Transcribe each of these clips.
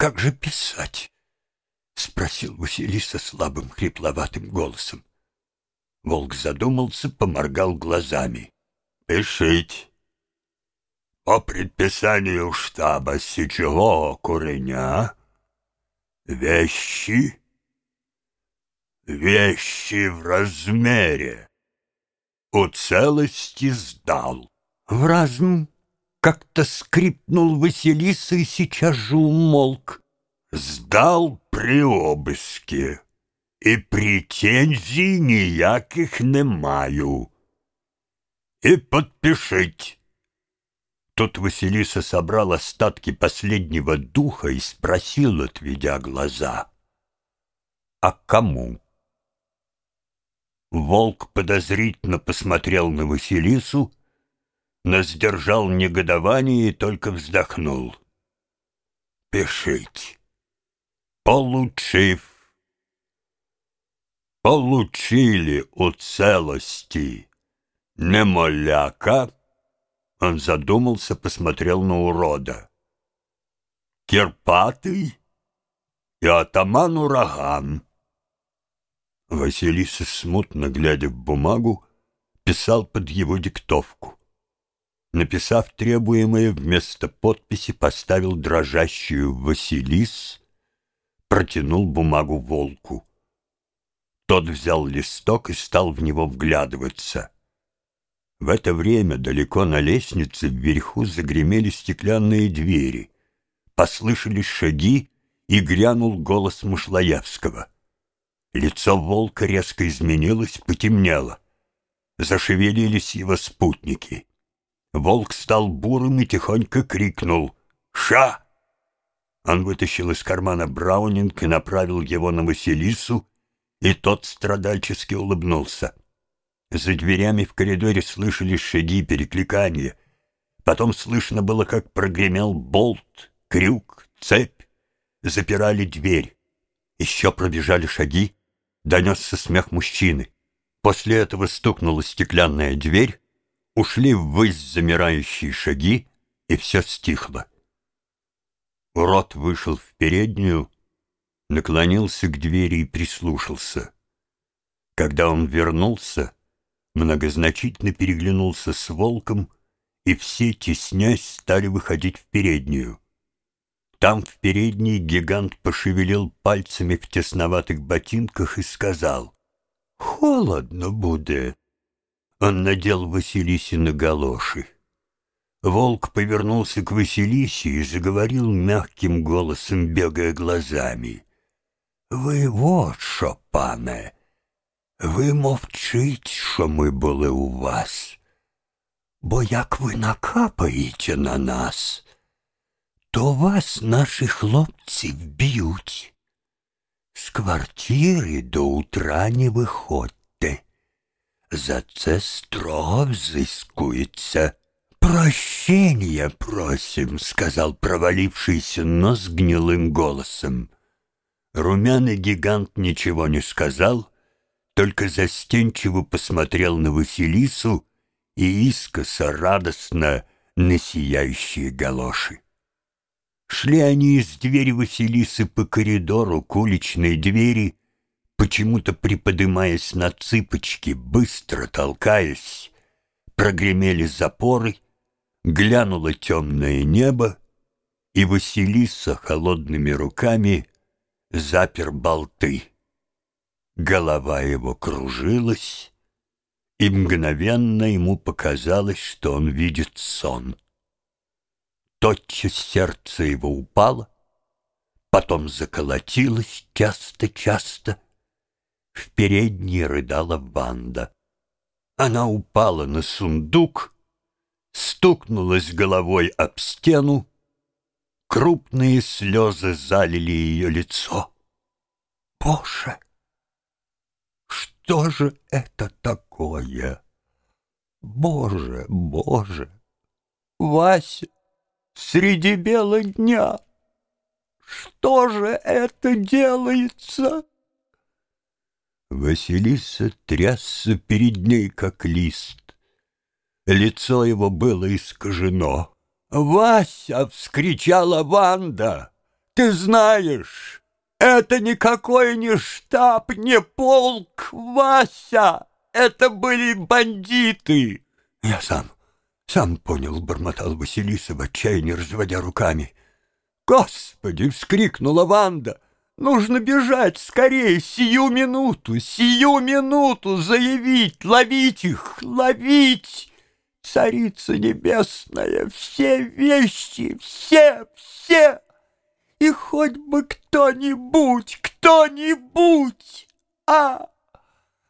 как же писать?» — спросил Василиса слабым хрипловатым голосом. Волк задумался, поморгал глазами. «Пишить. По предписанию штаба сечевого куреня вещи, вещи в размере, у целости сдал». В разум как-то скрипнул Василиса и сейчас же умолк. «Сдал при обыске, і претензій ніяких не маю. И подпишить». Тут Василиса собрал остатки последнего духа и спросил, отведя глаза, «А кому?» Волк подозрительно посмотрел на Василису, но сдержал негодование и только вздохнул. «Пишите, получив, получили у целости немоляка». Он задумался, посмотрел на урода. «Кирпатый и атаман ураган». Василиса, смутно глядя в бумагу, писал под его диктовку. Написав требуемое, вместо подписи поставил дрожащую Василис, протянул бумагу волку. Тот взял листок и стал в него вглядываться. В это время далеко на лестнице вверху загремели стеклянные двери. Послышались шаги, и грянул голос Мушлаевского. Лицо волка резко изменилось, потемнело. Зашевелились его спутники — Волк стал бурым и тихонько крикнул «Ша!». Он вытащил из кармана браунинг и направил его на Василису, и тот страдальчески улыбнулся. За дверями в коридоре слышались шаги, перекликания. Потом слышно было, как прогремел болт, крюк, цепь. Запирали дверь. Еще пробежали шаги, донесся смех мужчины. После этого стукнула стеклянная дверь, Ушли ввысь замирающие шаги, и все стихло. Урод вышел в переднюю, наклонился к двери и прислушался. Когда он вернулся, многозначительно переглянулся с волком, и все, теснясь, стали выходить в переднюю. Там в передней гигант пошевелил пальцами в тесноватых ботинках и сказал «Холодно будет». Он надел Василисе на галоши. Волк повернулся к Василисе и заговорил мягким голосом, бегая глазами. «Ви вот що, пане, ви мовчить, що ми були у вас, бо як ви накапаєте на нас, то вас наші хлопці вб'ють. З квартири до утра не виходьте. За це строго взыскуется. «Прощения просим», — сказал провалившийся нос гнилым голосом. Румяный гигант ничего не сказал, только застенчиво посмотрел на Василису и искоса радостно на сияющие галоши. Шли они из двери Василисы по коридору к уличной двери, почему-то приподымаясь на цыпочки, быстро толкаясь, прогремели запоры, глянуло темное небо, и Василиса холодными руками запер болты. Голова его кружилась, и мгновенно ему показалось, что он видит сон. Тотчас сердце его упало, потом заколотилось часто-часто, в передней рыдала Ванда. Она упала на сундук, стукнулась головой об стену, крупные слезы залили ее лицо. Боже, что же это такое? Боже, Боже, Вася, среди бела дня, что же это делается? Василиса трясся перед ней, как лист. Лицо его было искажено. «Вася!» — вскричала Ванда. Ты знаешь, это никакой не штаб, не полк, Вася! Это были бандиты!» «Я сам, сам понял», — бормотал Василиса в отчаянии, разводя руками. «Господи!» — вскрикнула Ванда. «Нужно бежать скорее, сию минуту, сию минуту заявить, ловить их, ловить!» Царица Небесная, все вещи, все, все! И хоть бы кто-нибудь, кто-нибудь! А!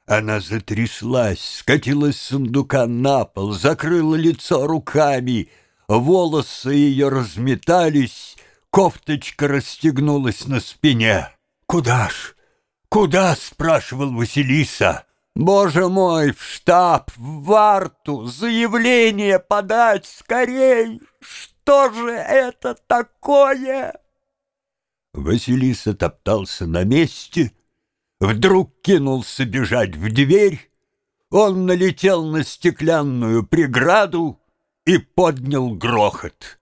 Она затряслась, скатилась с сундука на пол, закрыла лицо руками. Волосы ее разметались, кофточка расстегнулась на спине. «Куда ж? Куда?» — спрашивал Василиса. «Боже мой, в штаб, в варту, заявление подать скорей! Что же это такое?» Василиса топтался на месте, вдруг кинулся бежать в дверь, он налетел на стеклянную преграду и поднял грохот.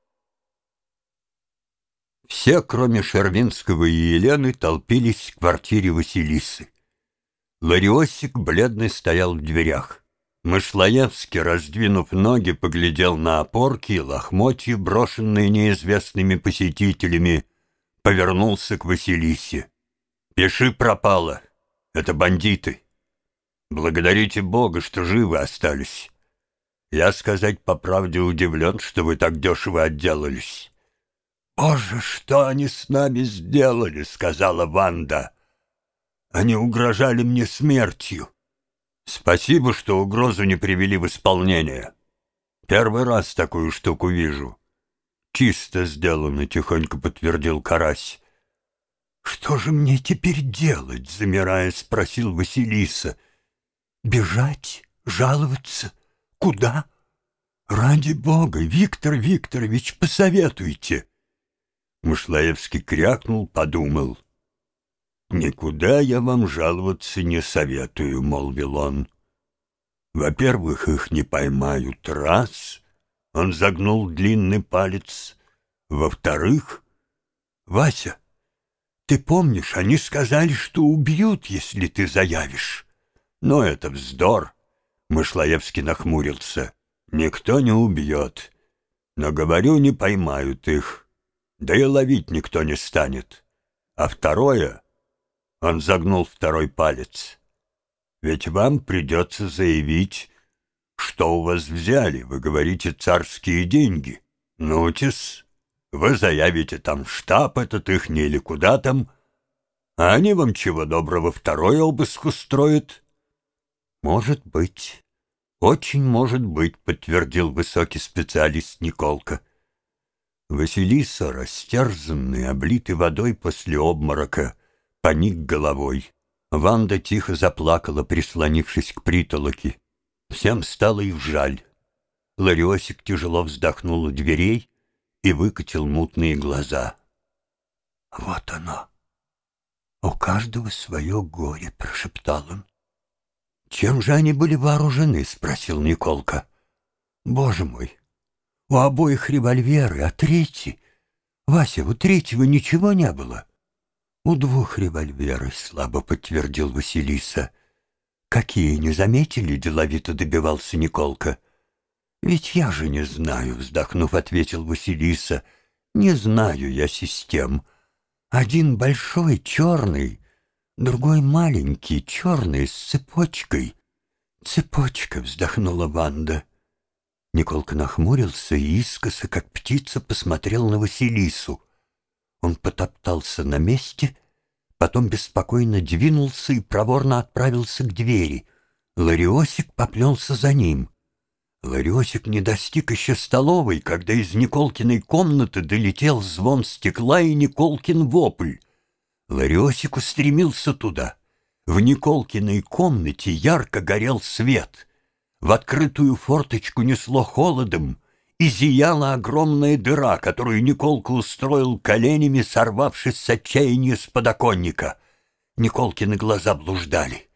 Все, кроме Шервинского и Елены, толпились в квартире Василисы. Лариосик бледный стоял в дверях. Мышлоевский, раздвинув ноги, поглядел на опорки и лохмотья, брошенные неизвестными посетителями, повернулся к Василисе. «Пиши пропало. Это бандиты. Благодарите Бога, что живы остались. Я, сказать по правде, удивлен, что вы так дешево отделались». «Боже, что они с нами сделали!» — сказала Ванда. «Они угрожали мне смертью». «Спасибо, что угрозу не привели в исполнение. Первый раз такую штуку вижу». «Чисто сделано», — тихонько подтвердил Карась. «Что же мне теперь делать?» — замирая, спросил Василиса. «Бежать? Жаловаться? Куда?» «Ради бога, Виктор Викторович, посоветуйте!» Мышлаевский крякнул, подумал. «Никуда я вам жаловаться не советую», — молвил он. «Во-первых, их не поймают раз». Он загнул длинный палец. «Во-вторых, Вася, ты помнишь, они сказали, что убьют, если ты заявишь. Но это вздор». Мышлаевский нахмурился. «Никто не убьет. Но, говорю, не поймают их» да и ловить никто не станет. А второе, он загнул второй палец, ведь вам придется заявить, что у вас взяли, вы говорите царские деньги. Нутис, вы заявите там штаб этот их не или куда там, а они вам чего доброго второй обыск устроят. Может быть, очень может быть, подтвердил высокий специалист Николка. Василиса, растерзанный, облитый водой после обморока, поник головой. Ванда тихо заплакала, прислонившись к притолоке. Всем стало их жаль. Лариосик тяжело вздохнул у дверей и выкатил мутные глаза. «Вот оно! У каждого свое горе!» — прошептал он. «Чем же они были вооружены?» — спросил Николка. «Боже мой! У обоих револьверы, а третий... Вася, у третьего ничего не было? У двух револьверы, слабо подтвердил Василиса. Какие, не заметили, деловито добивался Николка. Ведь я же не знаю, вздохнув, ответил Василиса. Не знаю я систем. Один большой, черный, другой маленький, черный, с цепочкой. Цепочка, вздохнула Ванда. Николка нахмурился и искоса, как птица, посмотрел на Василису. Он потоптался на месте, потом беспокойно двинулся и проворно отправился к двери. Лариосик поплелся за ним. Лариосик не достиг еще столовой, когда из Николкиной комнаты долетел звон стекла и Николкин вопль. Лариосик устремился туда. В Николкиной комнате ярко горел свет — в открытую форточку несло холодом, и зияла огромная дыра, которую Николка устроил коленями, сорвавшись с отчаяния с подоконника. Николкины глаза блуждали.